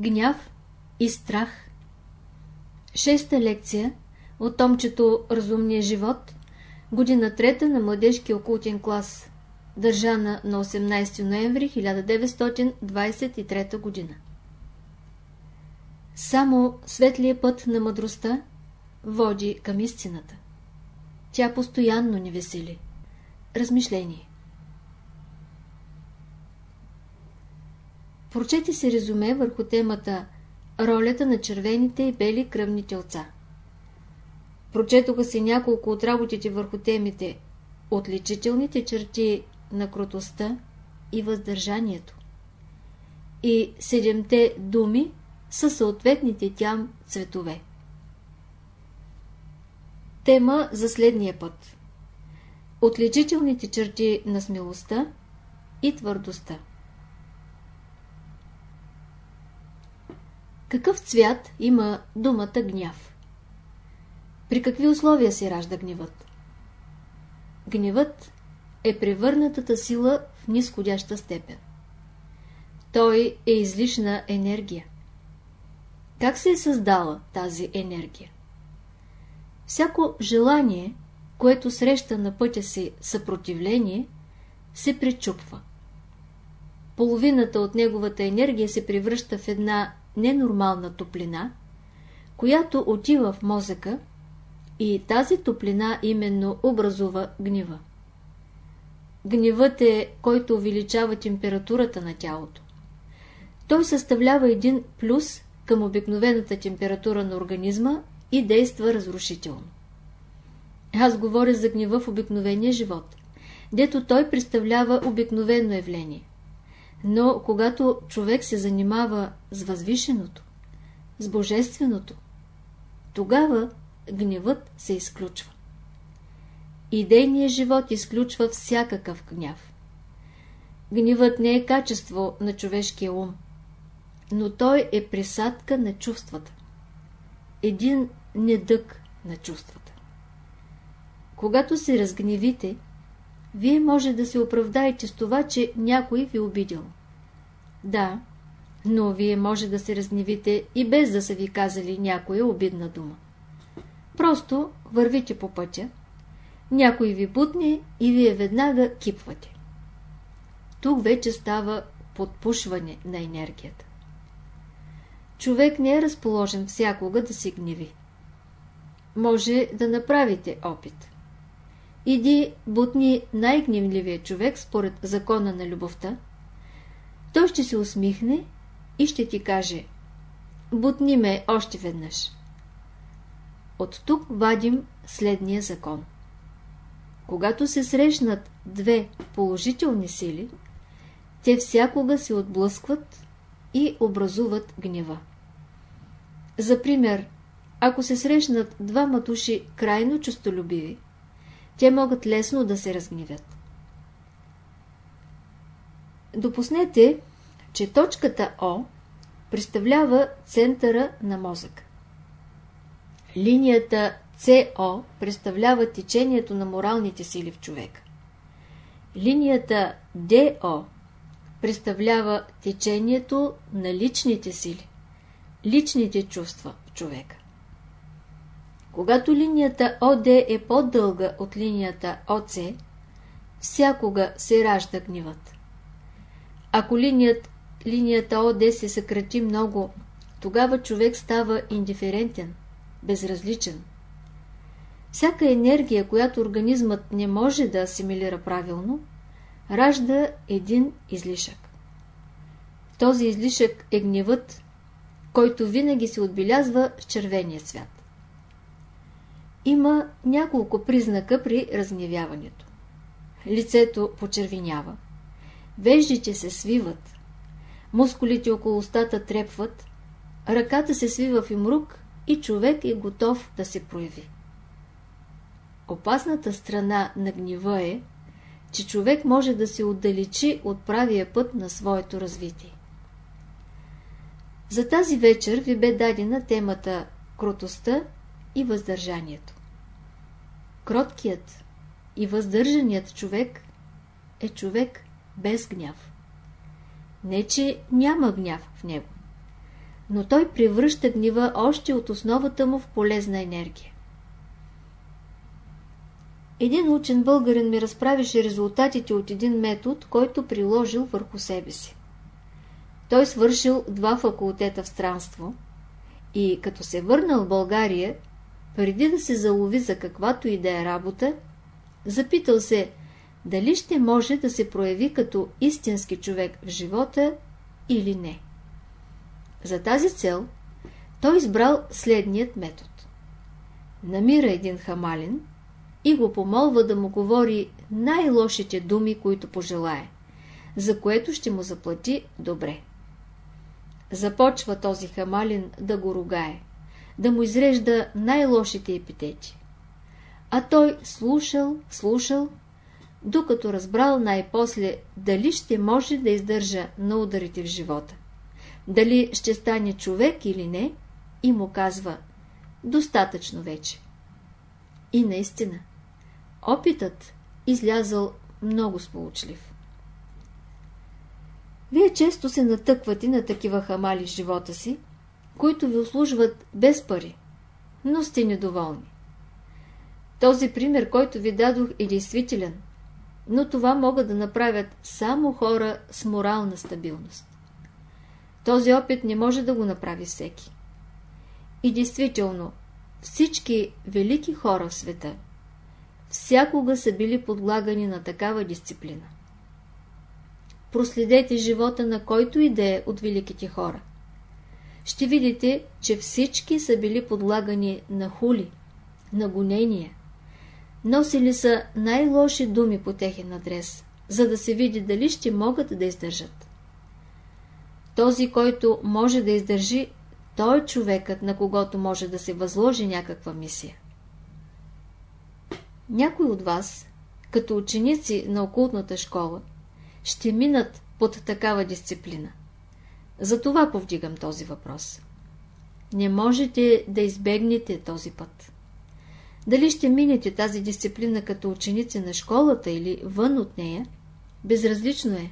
гняв и страх. Шеста лекция от томчето Разумния живот, година трета на младежки окултен клас, държана на 18 ноември 1923 година. Само светлия път на мъдростта води към истината. Тя постоянно ни весели. Размишление Прочети се резюме върху темата Ролята на червените и бели кръвни телца. Прочетоха се няколко от работите върху темите Отличителните черти на крутостта и въздържанието и седемте думи със съответните тям цветове. Тема за следния път Отличителните черти на смелостта и твърдостта Какъв цвят има думата гняв? При какви условия се ражда гневът? Гневът е превърнатата сила в нисходяща степен. Той е излишна енергия. Как се е създала тази енергия? Всяко желание, което среща на пътя си съпротивление, се пречупва. Половината от неговата енергия се превръща в една ненормална топлина, която отива в мозъка и тази топлина именно образува гнева. Гневът е, който увеличава температурата на тялото. Той съставлява един плюс към обикновената температура на организма и действа разрушително. Аз говоря за гнева в обикновения живот, дето той представлява обикновено явление. Но когато човек се занимава с възвишеното, с божественото, тогава гневът се изключва. Идейният живот изключва всякакъв гняв. Гневът не е качество на човешкия ум, но той е присадка на чувствата. Един недък на чувствата. Когато се разгневите, вие може да се оправдаете с това, че някой ви обидел. Да, но вие може да се разгневите и без да са ви казали някоя обидна дума. Просто вървите по пътя, някой ви бутне и вие веднага кипвате. Тук вече става подпушване на енергията. Човек не е разположен всякога да се гневи. Може да направите опит. Иди бутни най-гневливия човек според закона на любовта, той ще се усмихне и ще ти каже Бутни ме още веднъж. От тук вадим следния закон. Когато се срещнат две положителни сили, те всякога се отблъскват и образуват гнева. За пример, ако се срещнат двама души крайно честолюбиви, те могат лесно да се разгневят. Допуснете, че точката О представлява центъра на мозък. Линията CO представлява течението на моралните сили в човека. Линията DO представлява течението на личните сили, личните чувства в човека. Когато линията ОД е по-дълга от линията ОЦ, всякога се ражда гневът. Ако линият, линията ОД се съкрати много, тогава човек става индиферентен, безразличен. Всяка енергия, която организмът не може да асимилира правилно, ражда един излишък. Този излишък е гневът, който винаги се отбелязва с червения цвят. Има няколко признака при разгневяването. Лицето почервенява, веждите се свиват, мускулите около устата трепват, ръката се свива в имрук и човек е готов да се прояви. Опасната страна на гнева е, че човек може да се отдалечи от правия път на своето развитие. За тази вечер ви бе дадена темата кротостта и въздържанието. Кроткият и въздържаният човек е човек без гняв. Не, че няма гняв в него. но той превръща гнева още от основата му в полезна енергия. Един учен българин ми разправише резултатите от един метод, който приложил върху себе си. Той свършил два факултета в странство и като се върнал в България, преди да се залови за каквато и да е работа, запитал се дали ще може да се прояви като истински човек в живота или не. За тази цел той избрал следният метод. Намира един хамалин и го помолва да му говори най-лошите думи, които пожелае, за което ще му заплати добре. Започва този хамалин да го ругае, да му изрежда най-лошите епитети. А той слушал, слушал, докато разбрал най-после дали ще може да издържа на ударите в живота. Дали ще стане човек или не, и му казва достатъчно вече. И наистина, опитът излязъл много сполучлив. Вие често се натъквате на такива хамали в живота си, които ви услужват без пари, но сте недоволни. Този пример, който ви дадох е действителен, но това могат да направят само хора с морална стабилност. Този опит не може да го направи всеки. И действително, всички велики хора в света всякога са били подлагани на такава дисциплина. Проследете живота на който и да е от великите хора. Ще видите, че всички са били подлагани на хули, на гонения. Носили са най-лоши думи по техен адрес, за да се види дали ще могат да издържат. Този, който може да издържи, той е човекът, на когото може да се възложи някаква мисия. Някой от вас, като ученици на окултната школа, ще минат под такава дисциплина. Затова повдигам този въпрос. Не можете да избегнете този път. Дали ще минете тази дисциплина като ученици на школата или вън от нея, безразлично е.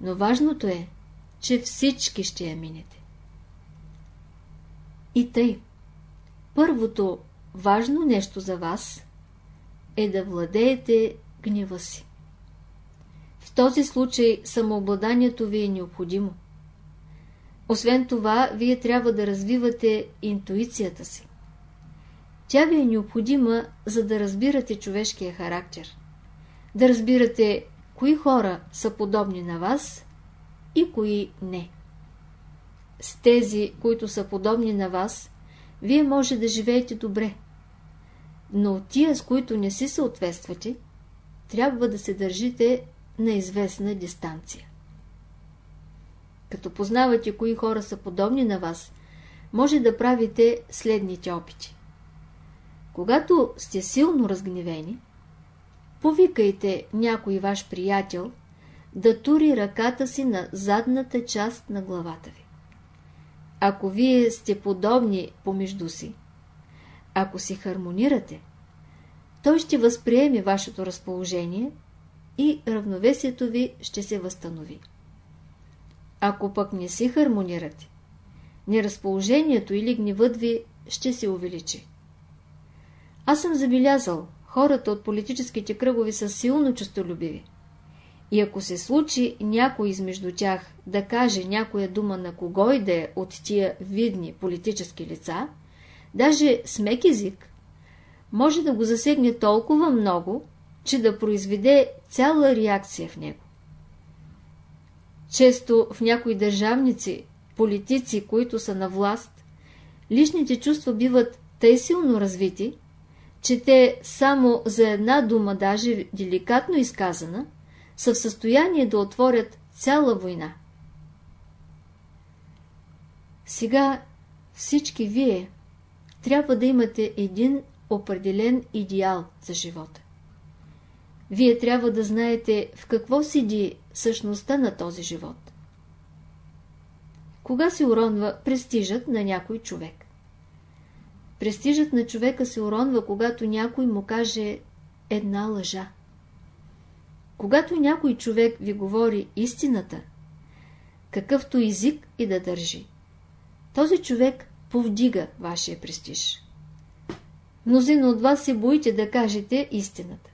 Но важното е, че всички ще я минете. И тъй, първото важно нещо за вас е да владеете гнева си. В този случай самообладанието ви е необходимо. Освен това, вие трябва да развивате интуицията си. Тя ви е необходима, за да разбирате човешкия характер. Да разбирате кои хора са подобни на вас и кои не. С тези, които са подобни на вас, вие може да живеете добре. Но тия, с които не си съответствате, трябва да се държите на известна дистанция. Като познавате кои хора са подобни на вас, може да правите следните опити. Когато сте силно разгневени, повикайте някой ваш приятел да тури ръката си на задната част на главата ви. Ако вие сте подобни помежду си, ако си хармонирате, той ще възприеме вашето разположение и равновесието ви ще се възстанови. Ако пък не си хармонирате, неразположението или гневът ви ще се увеличи. Аз съм забелязал, хората от политическите кръгови са силно честолюбиви. И ако се случи някой измежду тях да каже някоя дума на кого и да е от тия видни политически лица, даже с мек език, може да го засегне толкова много, че да произведе цяла реакция в него. Често в някои държавници, политици, които са на власт, личните чувства биват тъй силно развити, че те само за една дума, даже деликатно изказана, са в състояние да отворят цяла война. Сега всички вие трябва да имате един определен идеал за живота. Вие трябва да знаете в какво седи същността на този живот. Кога се уронва престижът на някой човек? Престижът на човека се уронва, когато някой му каже една лъжа. Когато някой човек ви говори истината, какъвто език и да държи, този човек повдига вашия престиж. Мнозина от вас се боите да кажете истината.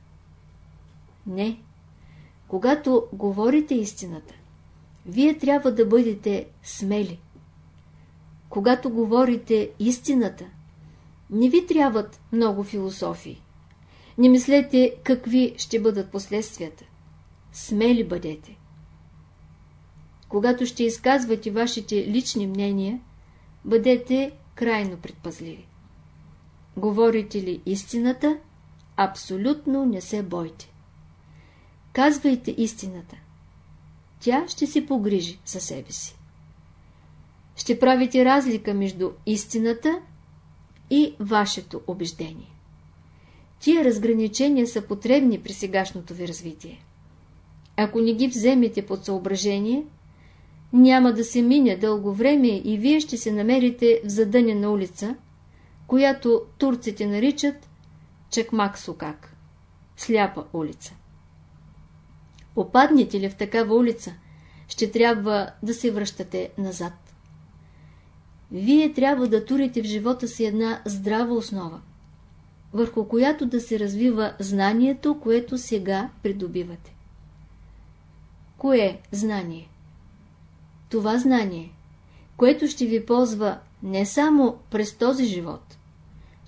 Не. Когато говорите истината, вие трябва да бъдете смели. Когато говорите истината, не ви трябват много философии. Не мислете какви ще бъдат последствията. Смели бъдете. Когато ще изказвате вашите лични мнения, бъдете крайно предпазливи. Говорите ли истината, абсолютно не се бойте. Казвайте истината. Тя ще се погрижи за себе си. Ще правите разлика между истината и вашето убеждение. Тия разграничения са потребни при сегашното ви развитие. Ако не ги вземете под съображение, няма да се мине дълго време и вие ще се намерите в задънена улица, която турците наричат Чекмак Сукак, сляпа улица. Попаднете ли в такава улица, ще трябва да се връщате назад. Вие трябва да турите в живота си една здрава основа, върху която да се развива знанието, което сега придобивате. Кое е знание? Това знание, което ще ви ползва не само през този живот,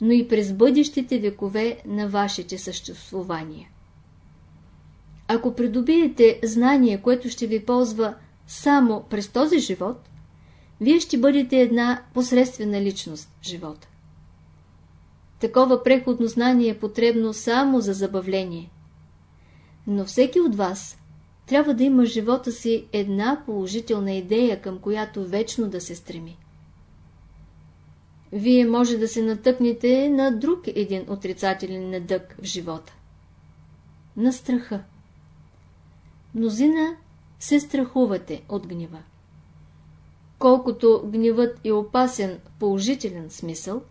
но и през бъдещите векове на вашите съществувания. Ако придобиете знание, което ще ви ползва само през този живот, вие ще бъдете една посредствена личност в живота. Такова преходно знание е потребно само за забавление. Но всеки от вас трябва да има в живота си една положителна идея, към която вечно да се стреми. Вие може да се натъкнете на друг един отрицателен недък в живота. На страха. Мнозина се страхувате от гнева. Колкото гневът е опасен в положителен смисъл,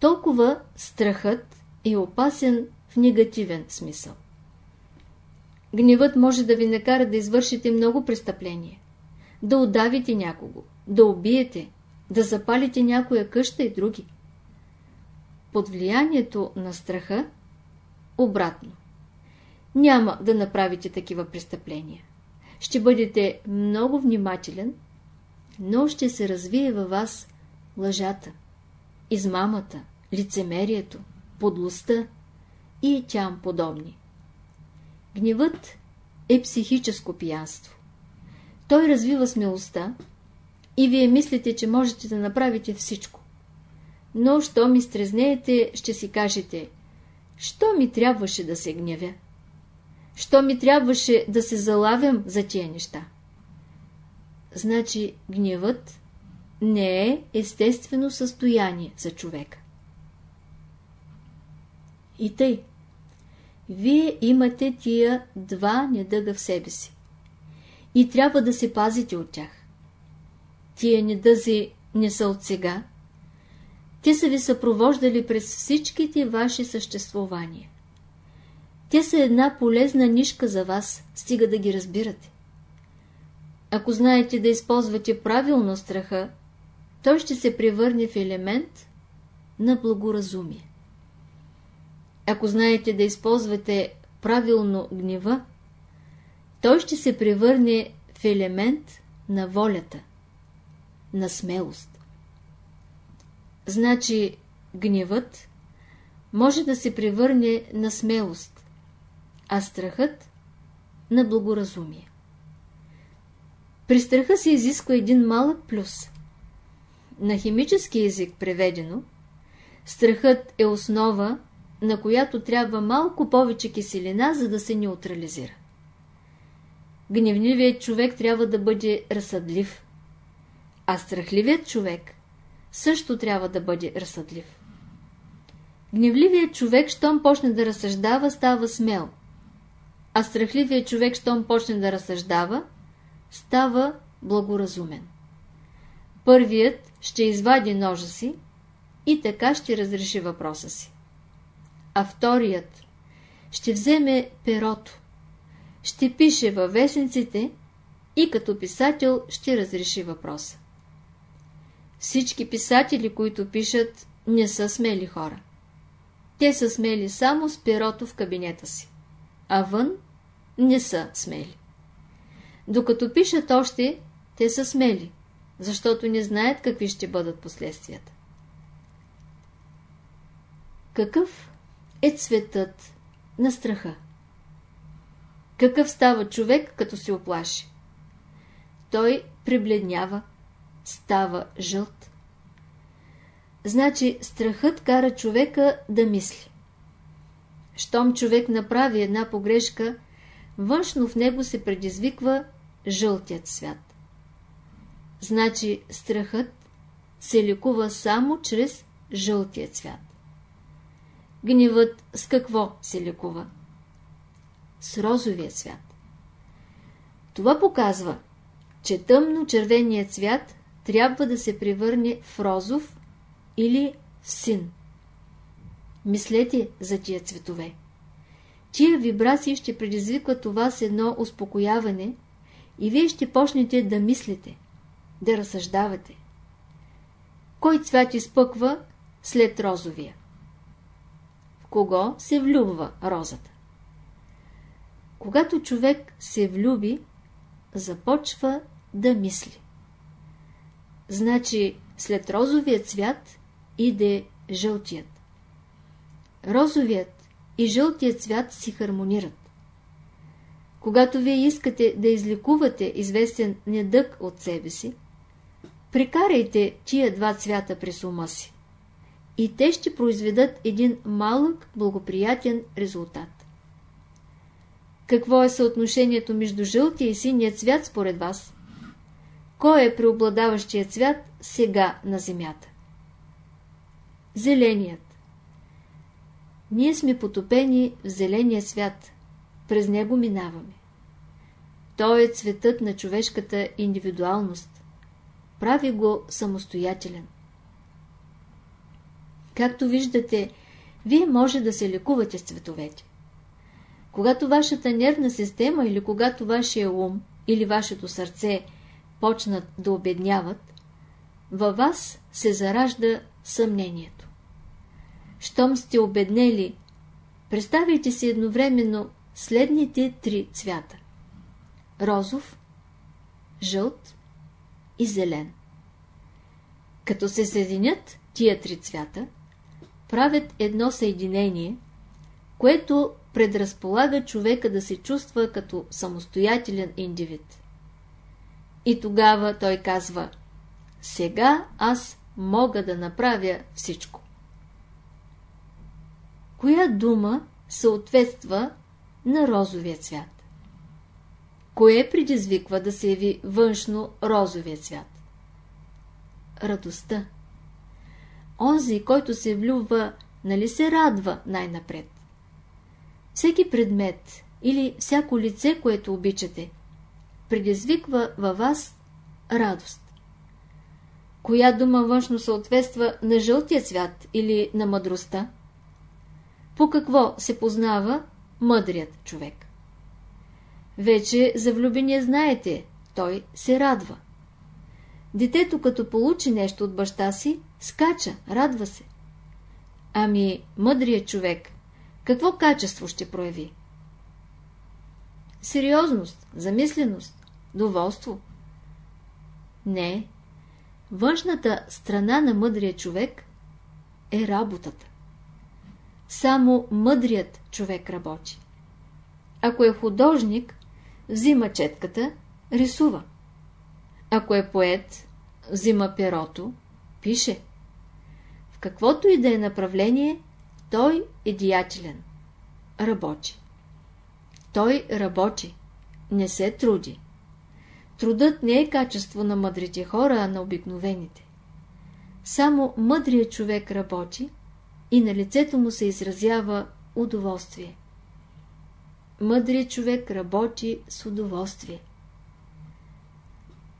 толкова страхът е опасен в негативен смисъл. Гневът може да ви накара да извършите много престъпления, да удавите някого, да убиете, да запалите някоя къща и други. Под влиянието на страха, обратно. Няма да направите такива престъпления. Ще бъдете много внимателен, но ще се развие във вас лъжата, измамата, лицемерието, подлостта и тям подобни. Гневът е психическо пиянство. Той развива смелостта и вие мислите, че можете да направите всичко. Но, що ми стрезнеете, ще си кажете, що ми трябваше да се гневя? Що ми трябваше да се залавям за тия неща? Значи гневът не е естествено състояние за човека. И тъй, вие имате тия два недъга в себе си. И трябва да се пазите от тях. Тия недъзи не са от сега. Те са ви съпровождали през всичките ваши съществувания. Те са една полезна нишка за вас, стига да ги разбирате. Ако знаете да използвате правилно страха, той ще се превърне в елемент на благоразумие. Ако знаете да използвате правилно гнева, той ще се превърне в елемент на волята, на смелост. Значи гневът може да се превърне на смелост, а страхът на благоразумие. При страха се изисква един малък плюс. На химически език преведено, страхът е основа на която трябва малко повече киселина, за да се неутрализира. Гневливият човек трябва да бъде разсъдлив, а страхливият човек също трябва да бъде разсъдлив. Гневливият човек, щом почне да разсъждава, става смел, а страхливият човек, щом почне да разсъждава, става благоразумен. Първият ще извади ножа си и така ще разреши въпроса си а вторият ще вземе перото, ще пише във вестниците и като писател ще разреши въпроса. Всички писатели, които пишат, не са смели хора. Те са смели само с перото в кабинета си, а вън не са смели. Докато пишат още, те са смели, защото не знаят какви ще бъдат последствията. Какъв е цветът на страха? Какъв става човек, като се оплаши? Той прибледнява, става жълт. Значи страхът кара човека да мисли. Щом човек направи една погрешка, външно в него се предизвиква жълтият свят. Значи страхът се лекува само чрез жълтия цвят. Гневът с какво се лекува? С розовия цвят. Това показва, че тъмно-червеният цвят трябва да се превърне в розов или в син. Мислете за тия цветове. Тия вибрации ще предизвикват това с едно успокояване и вие ще почнете да мислите, да разсъждавате. Кой цвят изпъква след розовия? В кого се влюбва розата? Когато човек се влюби, започва да мисли. Значи след розовия цвят иде жълтият. Розовият и жълтият цвят си хармонират. Когато вие искате да излекувате известен недък от себе си, прикарайте тия два цвята през ума си и те ще произведат един малък благоприятен резултат. Какво е съотношението между жълтия и синия цвят според вас? Кой е преобладаващия цвят сега на Земята? Зеленият. Ние сме потопени в зеления свят. През него минаваме. Той е цветът на човешката индивидуалност. Прави го самостоятелен. Както виждате, вие може да се лекувате с цветовете. Когато вашата нервна система или когато вашия ум или вашето сърце почнат да обедняват, във вас се заражда съмнението. Щом сте обеднели, представяйте си едновременно следните три цвята. Розов, жълт и зелен. Като се съединят тия три цвята, правят едно съединение, което предразполага човека да се чувства като самостоятелен индивид. И тогава той казва, сега аз мога да направя всичко. Коя дума съответства на розовия цвят? Кое предизвиква да се яви външно розовия цвят? Радостта. Онзи, който се влюбва, нали се радва най-напред? Всеки предмет или всяко лице, което обичате, предизвиква във вас радост. Коя дума външно съответства на жълтия цвят или на мъдростта? По какво се познава мъдрият човек? Вече за влюбения знаете, той се радва. Детето, като получи нещо от баща си, скача, радва се. Ами мъдрият човек какво качество ще прояви? Сериозност, замисленост, доволство. Не. Външната страна на мъдрия човек е работата. Само мъдрият човек работи. Ако е художник, взима четката, рисува. Ако е поет, взима перото, пише. В каквото и да е направление, той е деятелен. Работи. Той работи. Не се труди. Трудът не е качество на мъдрите хора, а на обикновените. Само мъдрият човек работи и на лицето му се изразява удоволствие. Мъдрият човек работи с удоволствие.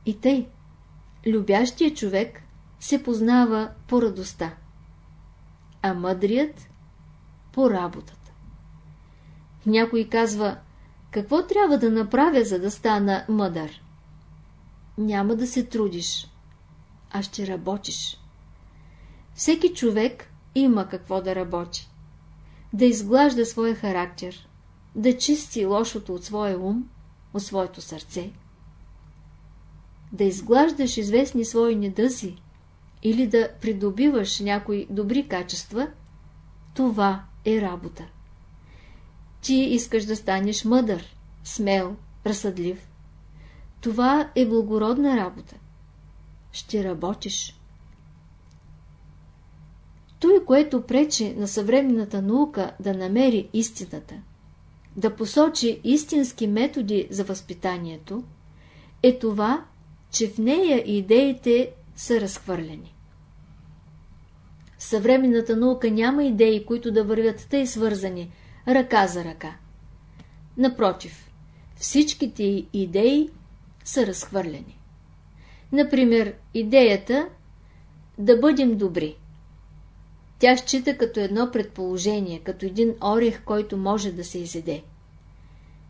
И тъй, любящият човек се познава по радостта, а мъдрият по работата. Някой казва, какво трябва да направя, за да стана мъдър? Няма да се трудиш. а ще работиш. Всеки човек има какво да работи. Да изглажда своя характер, да чисти лошото от своя ум, от своето сърце. Да изглаждаш известни свои недъзи или да придобиваш някои добри качества, това е работа. Ти искаш да станеш мъдър, смел, разсъдлив. Това е благородна работа. Ще работиш. Той, което пречи на съвременната наука да намери истината, да посочи истински методи за възпитанието, е това, че в нея идеите са разхвърлени. Съвременната наука няма идеи, които да вървят тъй свързани, ръка за ръка. Напротив, всичките идеи са разхвърлени. Например, идеята да бъдем добри. Тя счита като едно предположение, като един орех, който може да се изеде.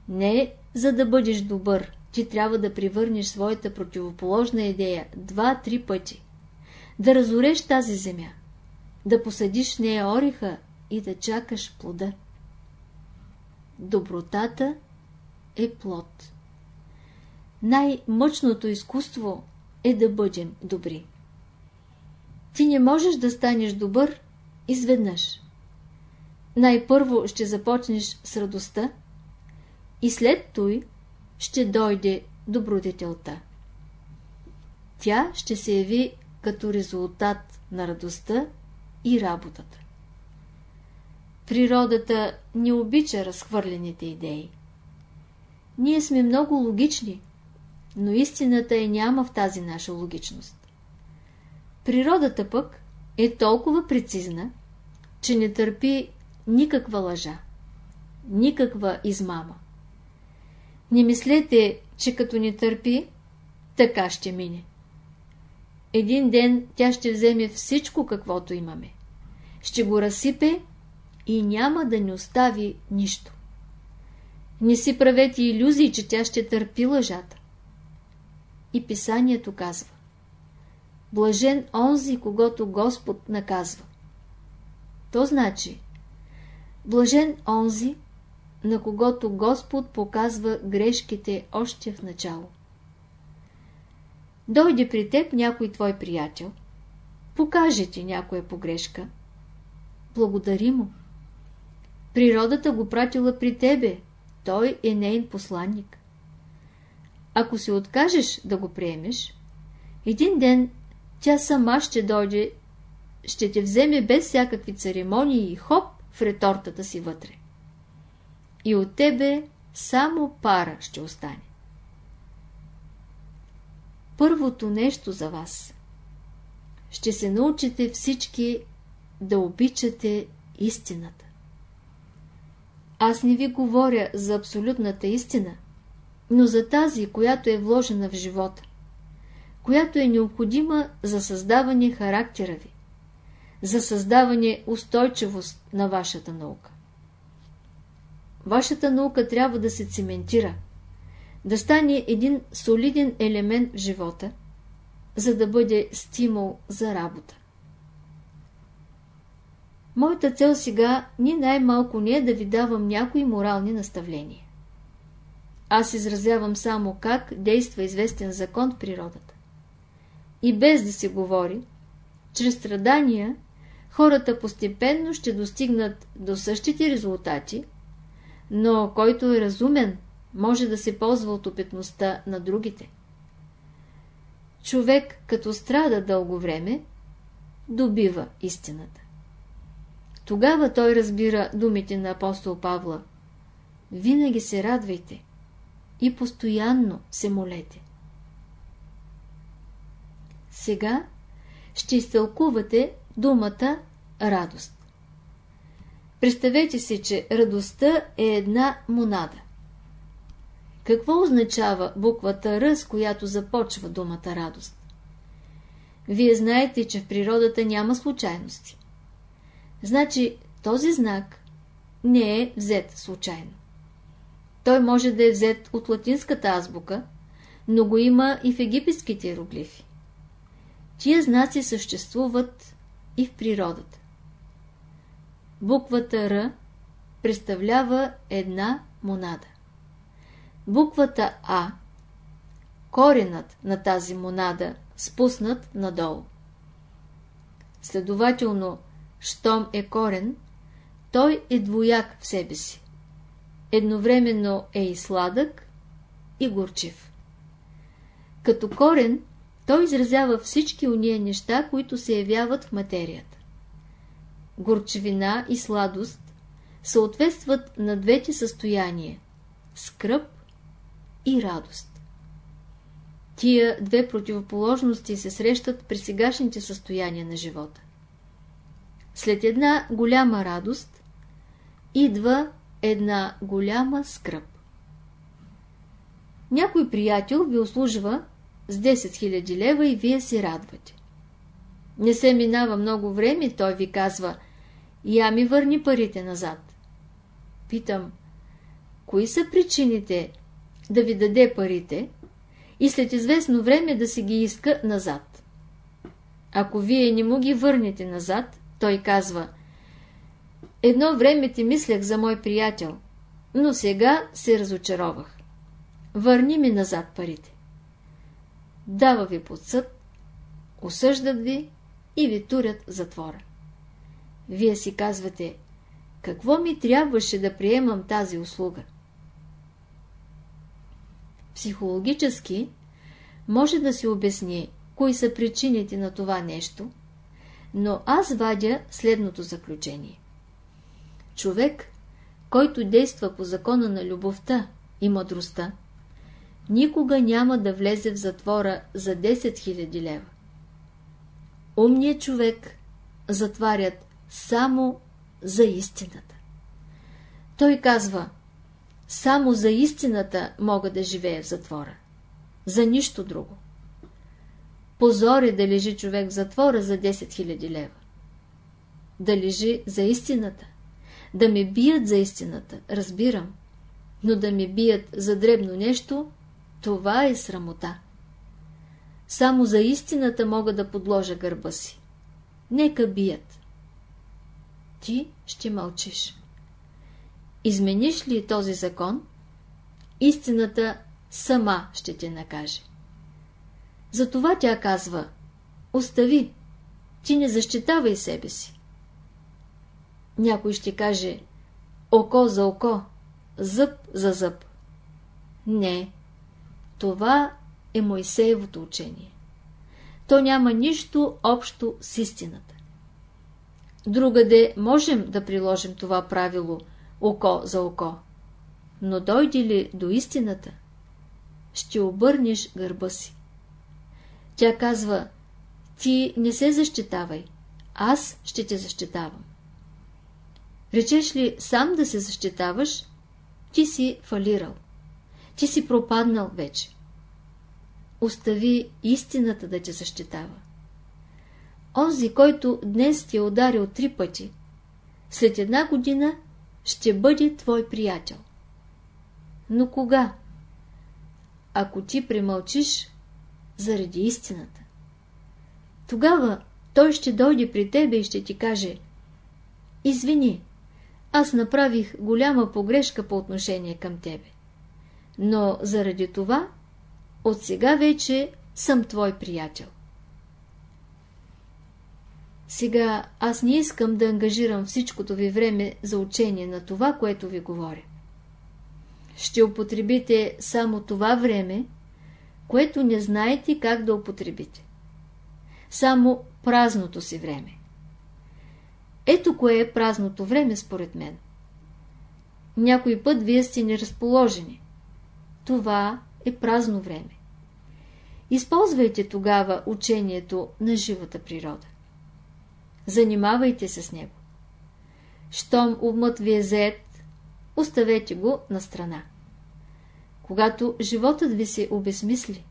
Не за да бъдеш добър, ти трябва да привърнеш своята противоположна идея два-три пъти. Да разореш тази земя, да посадиш нея ореха и да чакаш плода. Добротата е плод. Най-мъчното изкуство е да бъдем добри. Ти не можеш да станеш добър изведнъж. Най-първо ще започнеш с радостта и след той ще дойде добродетелта. Тя ще се яви като резултат на радостта и работата. Природата не обича разхвърлените идеи. Ние сме много логични, но истината е няма в тази наша логичност. Природата пък е толкова прецизна, че не търпи никаква лъжа, никаква измама. Не мислете, че като ни търпи, така ще мине. Един ден тя ще вземе всичко, каквото имаме. Ще го разсипе и няма да ни остави нищо. Не си правете иллюзии, че тя ще търпи лъжата. И писанието казва Блажен онзи, когато Господ наказва. То значи Блажен онзи, на когото Господ показва грешките още в начало. Дойде при теб някой твой приятел, покаже ти някоя погрешка. Благодари му. Природата го пратила при тебе, той е нейн посланник. Ако се откажеш да го приемеш, един ден тя сама ще дойде, ще те вземе без всякакви церемонии и хоп в ретортата си вътре. И от тебе само пара ще остане. Първото нещо за вас. Ще се научите всички да обичате истината. Аз не ви говоря за абсолютната истина, но за тази, която е вложена в живота, която е необходима за създаване характера ви, за създаване устойчивост на вашата наука. Вашата наука трябва да се цементира, да стане един солиден елемент в живота, за да бъде стимул за работа. Моята цел сега ни най-малко не е да ви давам някои морални наставления. Аз изразявам само как действа известен закон в природата. И без да се говори, чрез страдания хората постепенно ще достигнат до същите резултати, но който е разумен, може да се ползва от опитността на другите. Човек, като страда дълго време, добива истината. Тогава той разбира думите на апостол Павла. Винаги се радвайте и постоянно се молете. Сега ще изтълкувате думата радост. Представете си, че радостта е една монада. Какво означава буквата Р, с която започва думата радост? Вие знаете, че в природата няма случайности. Значи този знак не е взет случайно. Той може да е взет от латинската азбука, но го има и в египетските иероглифи. Тия знаци съществуват и в природата. Буквата Р представлява една монада. Буквата А коренът на тази монада спуснат надолу. Следователно, щом е корен, той е двояк в себе си. Едновременно е и сладък, и горчив. Като корен, той изразява всички уния неща, които се явяват в материята. Горчевина и сладост съответстват на двете състояния – скръп и радост. Тия две противоположности се срещат при сегашните състояния на живота. След една голяма радост идва една голяма скръп. Някой приятел ви услужва с 10 000 лева и вие се радвате. Не се минава много време, той ви казва, я ми върни парите назад. Питам, кои са причините да ви даде парите и след известно време да си ги иска назад? Ако вие не му ги върнете назад, той казва, едно време ти мислех за мой приятел, но сега се разочаровах. Върни ми назад парите. Дава ви под съд, осъждат ви и ви турят затвора. Вие си казвате, какво ми трябваше да приемам тази услуга? Психологически може да се обясни кои са причините на това нещо, но аз вадя следното заключение. Човек, който действа по закона на любовта и мъдростта, никога няма да влезе в затвора за 10 000 лева. Умният човек затварят само за истината. Той казва, само за истината мога да живея в затвора. За нищо друго. Позор е да лежи човек в затвора за 10 000 лева. Да лежи за истината. Да ме бият за истината, разбирам. Но да ме бият за дребно нещо, това е срамота. Само за истината мога да подложа гърба си. Нека бият. Ти ще мълчиш. Измениш ли този закон, истината сама ще те накаже. Затова тя казва, остави, ти не защитавай себе си. Някой ще каже, око за око, зъб за зъб. Не, това е Моисеевото учение. То няма нищо общо с истината. Другаде можем да приложим това правило око за око, но дойде ли до истината, ще обърнеш гърба си. Тя казва, ти не се защитавай, аз ще те защитавам. Речеш ли сам да се защитаваш, ти си фалирал. Ти си пропаднал вече. Остави истината да те защитава. Онзи, който днес ти е ударил три пъти, след една година ще бъде твой приятел. Но кога? Ако ти премълчиш заради истината. Тогава той ще дойде при тебе и ще ти каже Извини, аз направих голяма погрешка по отношение към тебе. Но заради това, от сега вече съм твой приятел. Сега аз не искам да ангажирам всичкото ви време за учение на това, което ви говоря. Ще употребите само това време, което не знаете как да употребите. Само празното си време. Ето кое е празното време според мен. Някой път вие сте неразположени. Това е празно време. Използвайте тогава учението на живата природа. Занимавайте се с него. Щом умът ви е зает, оставете го на страна. Когато животът ви се обезмисли,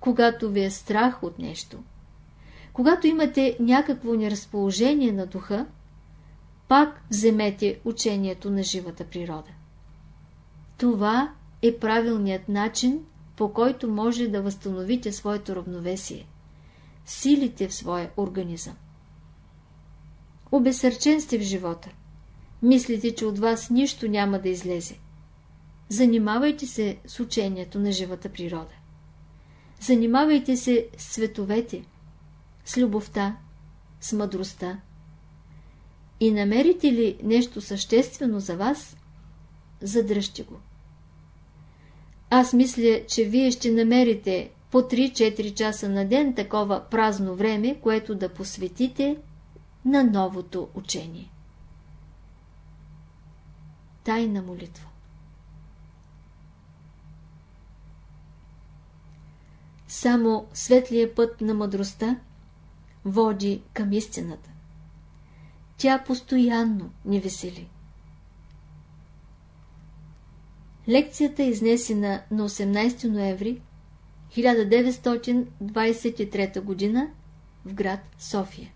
когато ви е страх от нещо, когато имате някакво неразположение на духа, пак вземете учението на живата природа. Това е правилният начин, по който може да възстановите своето равновесие. силите в своя организъм. Обесърчен сте в живота. Мислите, че от вас нищо няма да излезе. Занимавайте се с учението на живата природа. Занимавайте се с световете, с любовта, с мъдростта. И намерите ли нещо съществено за вас, задръжте го. Аз мисля, че вие ще намерите по 3-4 часа на ден такова празно време, което да посветите на новото учение. Тайна молитва Само светлия път на мъдростта води към истината. Тя постоянно ни весели. Лекцията е изнесена на 18 ноември 1923 г. в град София.